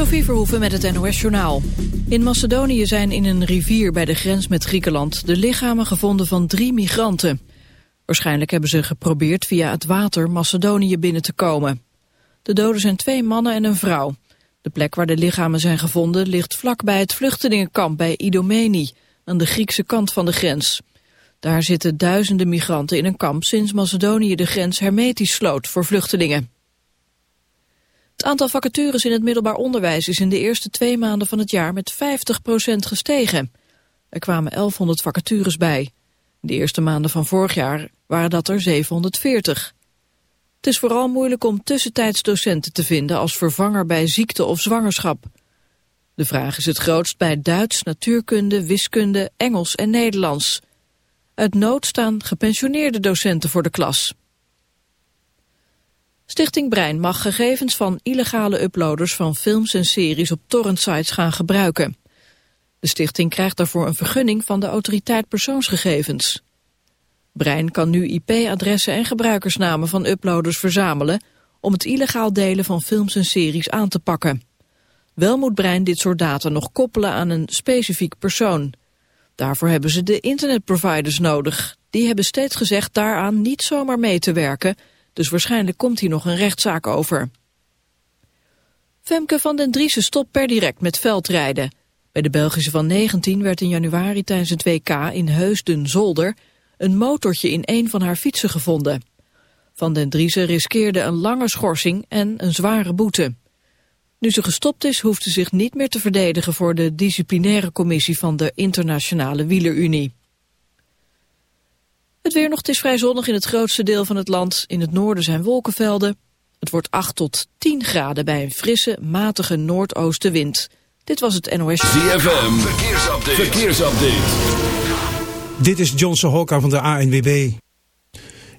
Sophie Verhoeven met het NOS-journaal. In Macedonië zijn in een rivier bij de grens met Griekenland... de lichamen gevonden van drie migranten. Waarschijnlijk hebben ze geprobeerd via het water Macedonië binnen te komen. De doden zijn twee mannen en een vrouw. De plek waar de lichamen zijn gevonden ligt vlakbij het vluchtelingenkamp bij Idomeni... aan de Griekse kant van de grens. Daar zitten duizenden migranten in een kamp sinds Macedonië de grens hermetisch sloot voor vluchtelingen. Het aantal vacatures in het middelbaar onderwijs is in de eerste twee maanden van het jaar met 50% gestegen. Er kwamen 1100 vacatures bij. De eerste maanden van vorig jaar waren dat er 740. Het is vooral moeilijk om tussentijds docenten te vinden als vervanger bij ziekte of zwangerschap. De vraag is het grootst bij Duits, natuurkunde, wiskunde, Engels en Nederlands. Uit nood staan gepensioneerde docenten voor de klas. Stichting Brein mag gegevens van illegale uploaders van films en series op torrentsites gaan gebruiken. De stichting krijgt daarvoor een vergunning van de autoriteit persoonsgegevens. Brein kan nu IP-adressen en gebruikersnamen van uploaders verzamelen om het illegaal delen van films en series aan te pakken. Wel moet Brein dit soort data nog koppelen aan een specifiek persoon. Daarvoor hebben ze de internetproviders nodig. Die hebben steeds gezegd daaraan niet zomaar mee te werken dus waarschijnlijk komt hier nog een rechtszaak over. Femke van den Driessen stopt per direct met veldrijden. Bij de Belgische van 19 werd in januari tijdens het WK in Heusden-Zolder... een motortje in een van haar fietsen gevonden. Van den Driessen riskeerde een lange schorsing en een zware boete. Nu ze gestopt is, hoeft ze zich niet meer te verdedigen... voor de disciplinaire commissie van de Internationale Wielerunie. Het weer nog, het is vrij zonnig in het grootste deel van het land. In het noorden zijn wolkenvelden. Het wordt 8 tot 10 graden bij een frisse, matige noordoostenwind. Dit was het NOS. ZFM, verkeersupdate. verkeersupdate. Dit is Johnson Hokka van de ANWB.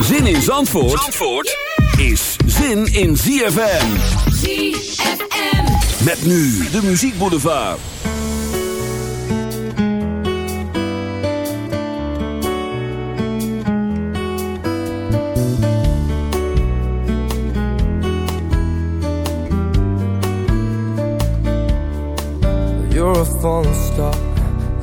Zin in Zandvoort, Zandvoort is zin in ZFM. ZFM. Met nu de Muziek Boulevard. You're a falling star.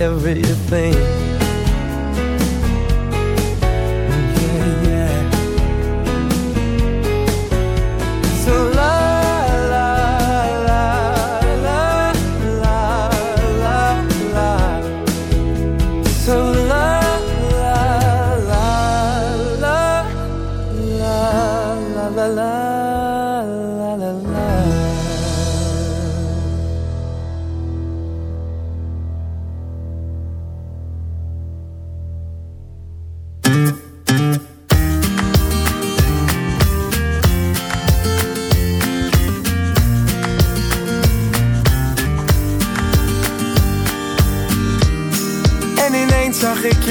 everything.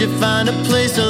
Should find a place to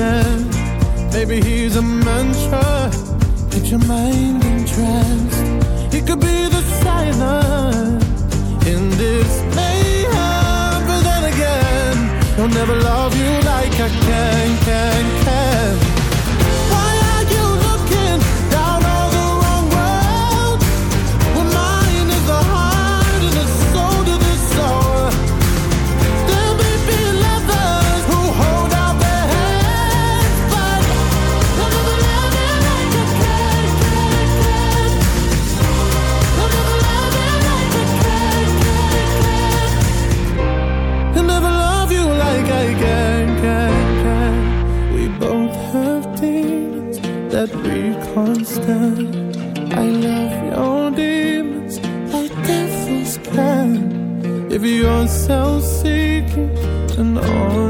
understand. Maybe he's a mantra. Get your mind in trance. He could be the silence in this mayhem. But then again, he'll never love you like I can, can, can. if yourself, seeking and all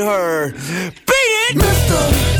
her. Beat it! Mister,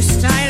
your style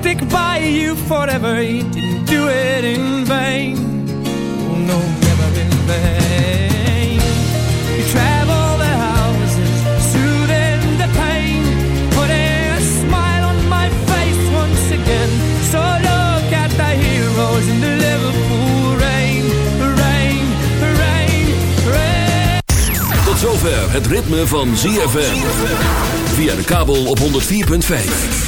stick by you forever. You didn't do it in vain. Oh, no, never in vain. You travel the houses, soothing the pain, putting a smile on my face once again. So look at the heroes in the Liverpool rain, rain, rain, rain. Tot zover het ritme van ZFM. Via de kabel op 104.5.